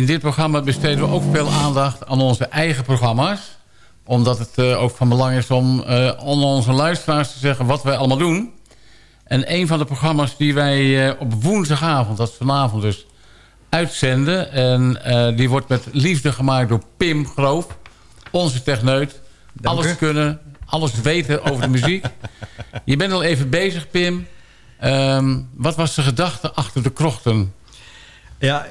In dit programma besteden we ook veel aandacht aan onze eigen programma's. Omdat het eh, ook van belang is om aan onze luisteraars te zeggen wat wij allemaal doen. En een van de programma's die wij eh, op woensdagavond, dat is vanavond dus, uitzenden. En die wordt met liefde gemaakt door Pim Groof, onze techneut. Alles kunnen, alles weten over de muziek. Je bent al even bezig, Pim. Ehm, wat was de gedachte achter de krochten? Ja,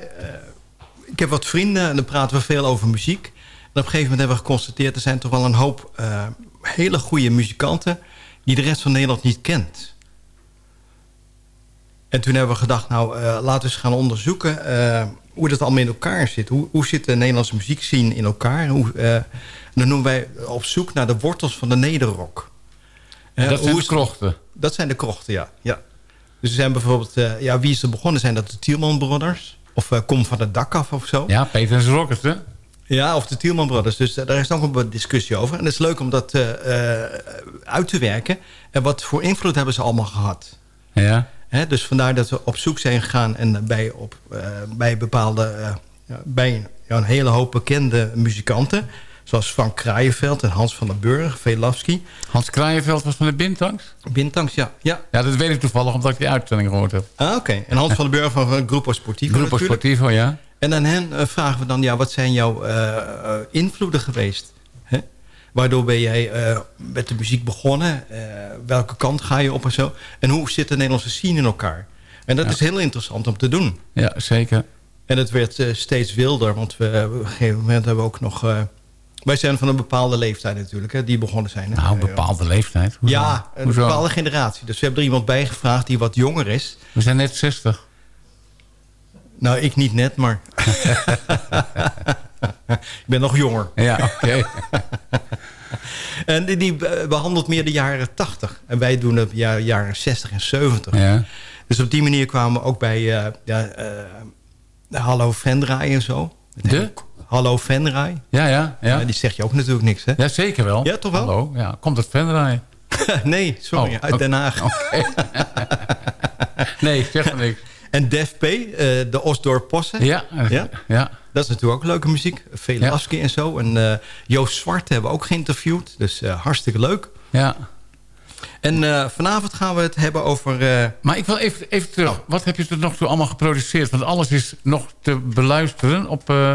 ik heb wat vrienden en dan praten we veel over muziek. En op een gegeven moment hebben we geconstateerd... er zijn toch wel een hoop eh, hele goede muzikanten... die de rest van Nederland niet kent. En toen hebben we gedacht, nou, eh, laten we eens gaan onderzoeken... eh, hoe dat allemaal in elkaar zit. Hoe, hoe zit de Nederlandse muziekscene in elkaar? Hoe, dan noemen wij op zoek naar de wortels van de nederrock. En dat zijn de krochten? Dat zijn de krochten, ja. ja. Dus er zijn bijvoorbeeld... ja, wie is er begonnen? Zijn dat de Tielman Brothers? Of eh, Kom van het dak af of zo? Ja, Peter en zijn Rockets, hè? Ja, of de Tielman Brothers. Dus eh, daar is nog een wat discussie over. En het is leuk om dat eh, uit te werken. En wat voor invloed hebben ze allemaal gehad? Ja. Hè, dus vandaar dat we op zoek zijn gegaan... en bij, op, bij bepaalde... bij ja, een hele hoop bekende muzikanten... zoals Frank Kraaienveld en Hans van der Burg, Velafsky. Hans Kraaienveld was van de Bintangs? Bintangs, ja. ja. Ja, dat weet ik toevallig omdat ik die uitzending gehoord heb. Ah, oké. En Hans van der Burg van, Gruppo Sportivo Gruppo natuurlijk. Sportivo, ja. En aan hen eh, vragen we dan, ja, wat zijn jouw eh, eh, invloeden geweest? Hè? Waardoor ben jij met de muziek begonnen? Welke kant ga je op en zo? En hoe zit de Nederlandse scene in elkaar? En dat Ja. is heel interessant om te doen. Ja, zeker. En het werd steeds wilder, want we, op een gegeven moment hebben we ook nog... eh, wij zijn van een bepaalde leeftijd natuurlijk, hè, die begonnen zijn. Hè? Nou, een bepaalde leeftijd. Hoezo? Ja, een Hoezo? bepaalde generatie. Dus we hebben er iemand bij gevraagd die wat jonger is. We zijn net 60. Nou, ik niet net, maar... ik ben nog jonger. Ja, oké. en die, die eh, behandelt meer de jaren 80. En wij doen het ja, jaren 60 en 70. Ja. Dus op die manier kwamen we ook bij eh, ja, eh, de Hallo Vendraai en zo. De? Hallo Vendraai. Ja, ja, ja. die zeg je ook natuurlijk niks, hè? Ja, zeker wel. Ja, toch wel? Hallo, ja. Komt het Venray? nee, sorry, Oh, uit. Den Haag. nee, zeg maar niks. En Def P, eh, de Osdorp Posse. Ja, ja? ja. Dat is natuurlijk ook leuke muziek. Velasky en zo. En eh, Joost Zwart hebben we ook geïnterviewd. Dus eh, hartstikke leuk. Ja. En eh, vanavond gaan we het hebben over... eh, Maar ik wil even, even terug. Wat heb je tot nog toe allemaal geproduceerd? Want alles is nog te beluisteren op... eh,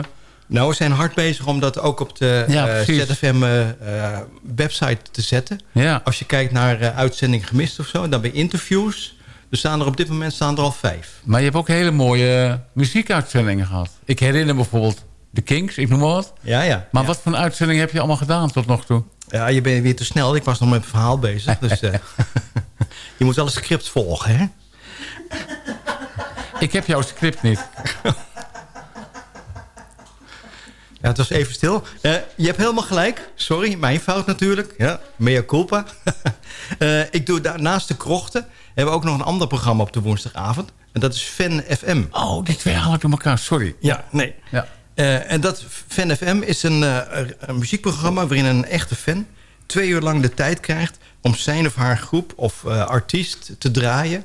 Nou, we zijn hard bezig om dat ook op de Ja, eh. ZFM-website te zetten. Ja. Als je kijkt naar eh, uitzending gemist of zo, dan bij interviews. Er staan er op dit moment staan er al vijf. Maar je hebt ook hele mooie muziekuitzendingen gehad. Ik herinner bijvoorbeeld de Kings, ik noem maar wat. Ja, ja. Maar wat voor een uitzending heb je allemaal gedaan tot nog toe? Ja, je bent weer te snel. Ik was nog met het verhaal bezig. Dus eh, je moet wel een script volgen, hè? Ik heb jouw script niet. Ja, het was even stil. Eh, je hebt helemaal gelijk. Sorry, mijn fout natuurlijk. Ja, mea culpa. Eh, ik doe daar, naast de krochten... hebben we ook nog een ander programma op de woensdagavond. En dat is Fan FM. Oh, die twee halen door elkaar. Sorry. Ja, nee. Ja. Eh, en dat Fan FM is een, een muziekprogramma... waarin een echte fan twee uur lang de tijd krijgt... om zijn of haar groep of artiest te draaien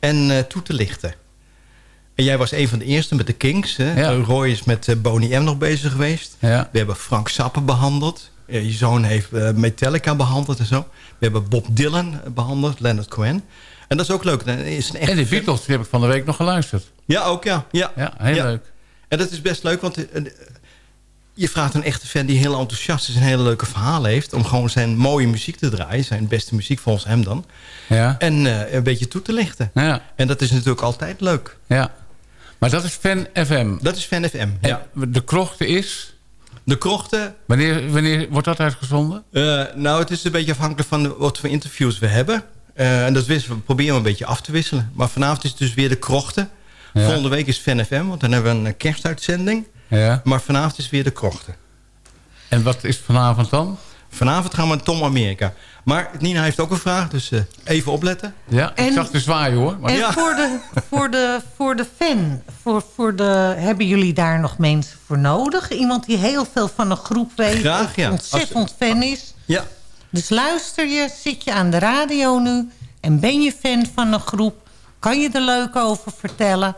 en toe te lichten. En jij was een van de eerste met de Kings. Hè? Ja. Roy is met eh, Boney M nog bezig geweest. Ja. We hebben Frank Zappa behandeld. Eh, je zoon heeft eh, Metallica behandeld en zo. We hebben Bob Dylan behandeld, Leonard Cohen. En dat is ook leuk. Is een echte En de. Beatles, die heb ik van de week nog geluisterd. Ja, ook ja. Ja, Ja, heel leuk. En dat is best leuk, want eh, eh, je vraagt een echte fan die heel enthousiast is... en hele leuke verhalen heeft... om gewoon zijn mooie muziek te draaien. Zijn beste muziek volgens hem dan. Ja. En eh, een beetje toe te lichten. Ja. En dat is natuurlijk altijd leuk. Ja. Maar dat is Fan FM. Dat is Fan FM, ja. En de krochten is... De krochten... Wanneer, wanneer wordt dat uitgezonden? Eh, nou, het is een beetje afhankelijk van wat voor interviews we hebben. Eh, en dat wisselen, we proberen een beetje af te wisselen. Maar vanavond is het dus weer de krochten. Ja. Volgende week is Fan FM, want dan hebben we een kerstuitzending. Ja. Maar vanavond is weer de krochten. En wat is vanavond dan? Vanavond gaan we naar Tom Amerika. Maar Nina heeft ook een vraag, dus eh, even opletten. Ja, ik En- zag de zwaaien hoor. Maar... En Ja. voor, de, voor, de, voor de fan, voor, voor de, hebben jullie daar nog mensen voor nodig? Iemand die heel veel van een groep weet, Graag, ja. ontzettend fan is? Ja, Dus luister je, zit je aan de radio nu... en ben je fan van een groep... kan je er leuk over vertellen...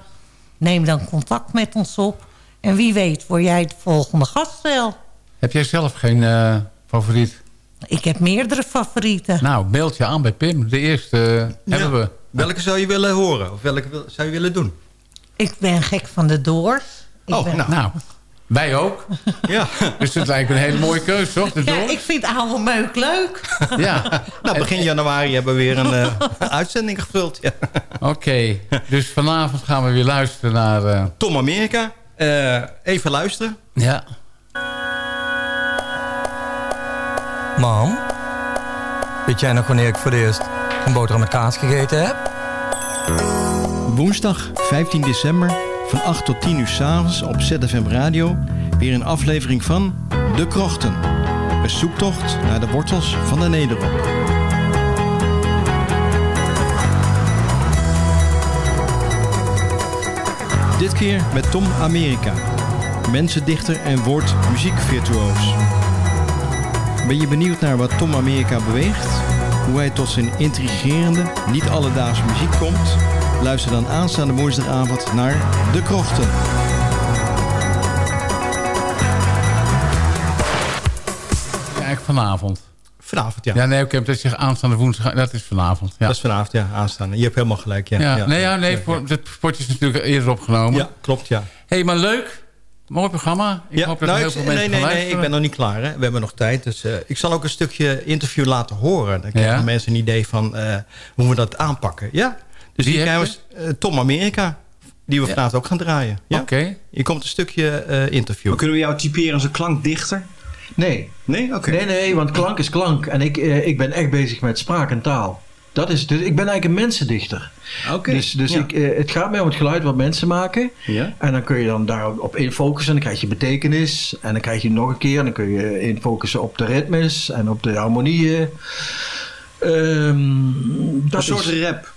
neem dan contact met ons op... en wie weet word jij de volgende gast wel. Heb jij zelf geen eh, favoriet? Ik heb meerdere favorieten. Nou, meld je aan bij Pim. De eerste eh, hebben we. Welke zou je willen horen? Of welke wil- zou je willen doen? Ik ben gek van de Doors. Ik Oh, ben- nou. Nou, wij ook. Ja. Dus dat lijkt me een hele mooie keuze, toch? De Ja, Doors? ik vind oude meuk leuk. Ja. Nou, begin januari hebben we weer een eh, uitzending gevuld. Ja. Oké, dus vanavond gaan we weer luisteren naar... eh, Tom Amerika. Eh, even luisteren. ja, Mam, weet jij nog wanneer ik voor het eerst een boterham met kaas gegeten heb? Woensdag 15 december van 8 tot 10 uur s'avonds op ZFM Radio... weer een aflevering van De Krochten. Een zoektocht naar de wortels van de Nederrok. Dit keer met Tom Amerika. Mensendichter en woordmuziekvirtuoos. Ben je benieuwd naar wat Tom Amerika beweegt? Hoe hij tot zijn intrigerende, niet alledaagse muziek komt? Luister dan aanstaande woensdagavond naar De Krochten. eigenlijk vanavond. Vanavond, ja. Ja, nee, oké, dat is aanstaande woensdag. Dat is vanavond, ja. Dat is vanavond, ja, aanstaande. Je hebt helemaal gelijk, ja. Ja, nee, ja, nee, voor, het sportje is natuurlijk eerder opgenomen. Ja, klopt, ja. Hé, hey, maar leuk. Mooi programma. Ik ja, hoop dat nou, ik- heel veel nee, mensen nee, nee, ik ben nog niet klaar. Hè. We hebben nog tijd. Dus eh, ik zal ook een stukje interview laten horen. Dan krijgen Ja? mensen een idee van eh, hoe we dat aanpakken. Ja, dus Wie hier krijgen we eh, Tom Amerika. Die we Ja. vanavond ook gaan draaien. Ja? Oké. Hier komt een stukje eh, interview. Maar kunnen we jou typeren als een klankdichter? Nee. Nee? Oké. Nee, nee, want klank is klank. En ik, eh, ik ben echt bezig met spraak en taal. Dat is, dus ik ben eigenlijk een mensendichter. Oké. Dus, dus Ja. ik, eh, het gaat mij om het geluid wat mensen maken. Ja. En dan kun je dan daarop op infocussen. En dan krijg je betekenis. En dan krijg je nog een keer. En dan kun je infocussen op de ritmes en op de harmonieën. Ehm, dat Een soort is- rap.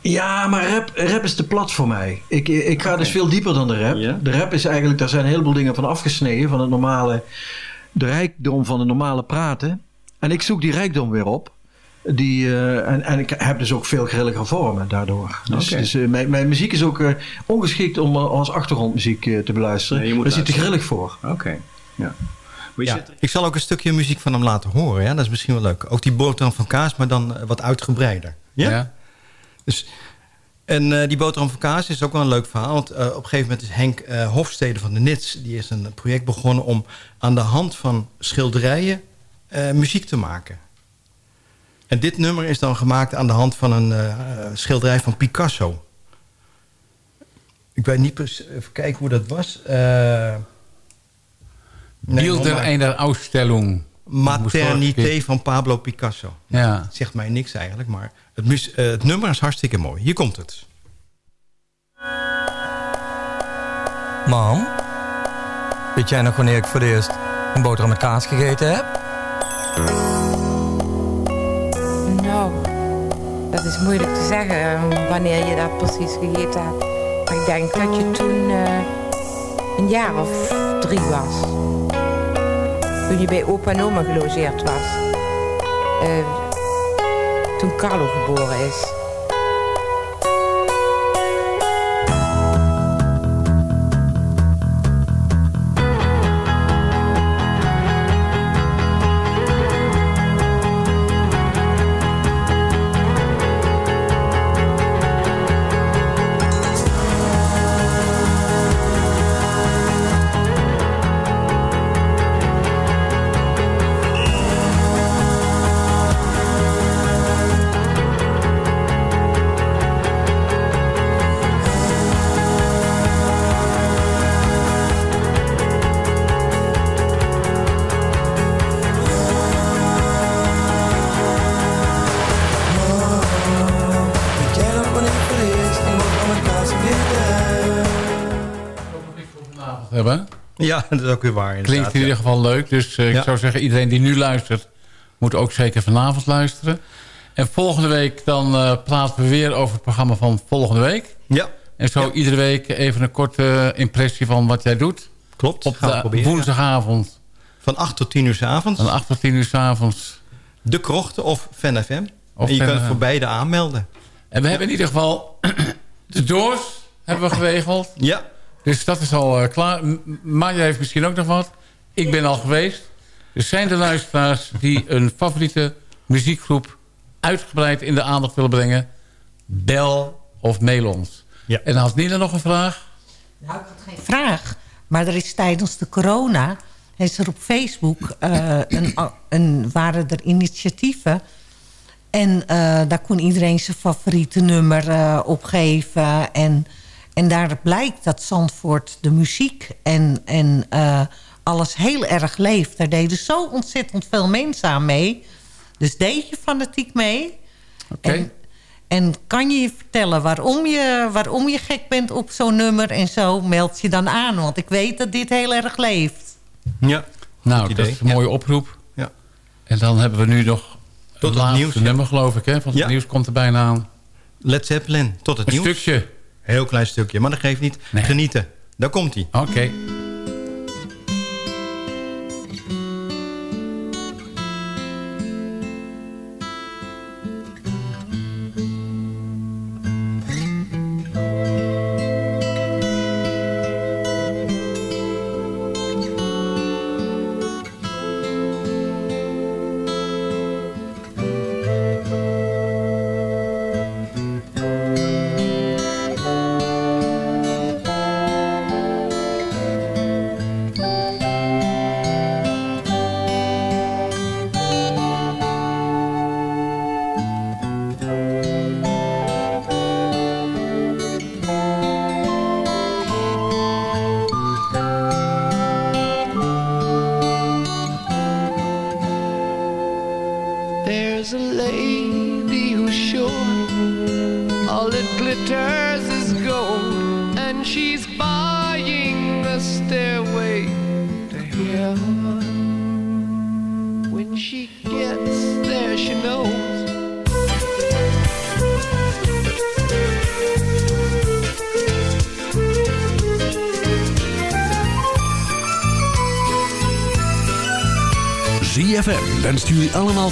ja, maar rap, rap is te plat voor mij. Ik, ik ga dus veel dieper dan de rap. Ja. De rap is eigenlijk, daar zijn een heleboel dingen van afgesneden. Van het normale, de rijkdom van het normale praten. En ik zoek die rijkdom weer op. Die, eh, en, en ik heb dus ook veel grillige vormen daardoor. Dus, Oké. dus, eh, mijn, mijn muziek is ook eh, ongeschikt om als achtergrondmuziek eh, te beluisteren. Nee, moet Daar zit te grillig voor. Oké. Ja. Ik zal ook een stukje muziek van hem laten horen. Ja? Dat is misschien wel leuk. Ook die boterham van kaas, maar dan wat uitgebreider. Ja? Ja. Dus, en eh, die boterham van kaas is ook wel een leuk verhaal. Want eh, op een gegeven moment is Henk eh, Hofstede van de Nits... die is een project begonnen om aan de hand van schilderijen eh, muziek te maken. En dit nummer is dan gemaakt aan de hand van een eh, schilderij van Picasso. Ik weet niet precies... Even kijken hoe dat was. Eh nee, Bilder maar- einer Ausstellung. Maternité van Pablo Picasso. Ja. Zegt mij niks eigenlijk, maar het, eh, het nummer is hartstikke mooi. Hier komt het. Mam, weet jij nog wanneer ik voor het eerst een boterham met kaas gegeten heb? Nou, dat is moeilijk te zeggen eh, wanneer je dat precies gegeten hebt. Maar ik denk dat je toen eh, een jaar of drie was. Toen je bij opa en oma gelogeerd was. Eh, toen Carlo geboren is. Ja, dat is ook weer waar. Klinkt in ieder geval leuk. Dus eh, ik Ja. zou zeggen, iedereen die nu luistert... moet ook zeker vanavond luisteren. En volgende week dan eh, praten we weer over het programma van volgende week. Ja. En zo iedere week even een korte impressie van wat jij doet. Klopt, Op de proberen. woensdagavond. Van 8 tot 10 uur s avonds. Van 8 tot 10 uur s avonds. De Krochten of FanFM. Of en je FM. voor beide aanmelden. En we hebben in ieder geval de doors hebben we geregeld. Ja. Dus dat is al eh, klaar. M- Manja heeft misschien ook nog wat. Ik ben al geweest. Dus zijn er luisteraars die een favoriete muziekgroep uitgebreid in de aandacht willen brengen? Bel of mail ons. Ja. En had Nina nog een vraag? Nou, ik had geen vraag. Maar er is tijdens de corona... is er op Facebook... eh, een, een, waren er initiatieven... En eh, daar kon iedereen zijn favoriete nummer eh, opgeven. En, en daar blijkt dat Zandvoort de muziek en, en eh, alles heel erg leeft. Daar deden zo ontzettend veel mensen aan mee. Dus deed je fanatiek mee. En, en kan je je vertellen waarom je, waarom je gek bent op zo'n nummer en zo? Meld je dan aan, want ik weet dat dit heel erg leeft. Ja. Nou, dat is een mooie oproep. Ja. En dan hebben we nu nog Tot het het laatste nieuws, ja. nummer, geloof ik. Hè? Want Ja. het nieuws komt er bijna aan. Led Zeppelin, tot het Een nieuws. stukje. Heel klein stukje, maar dat geeft niet. Genieten. Daar komt hij. Oké.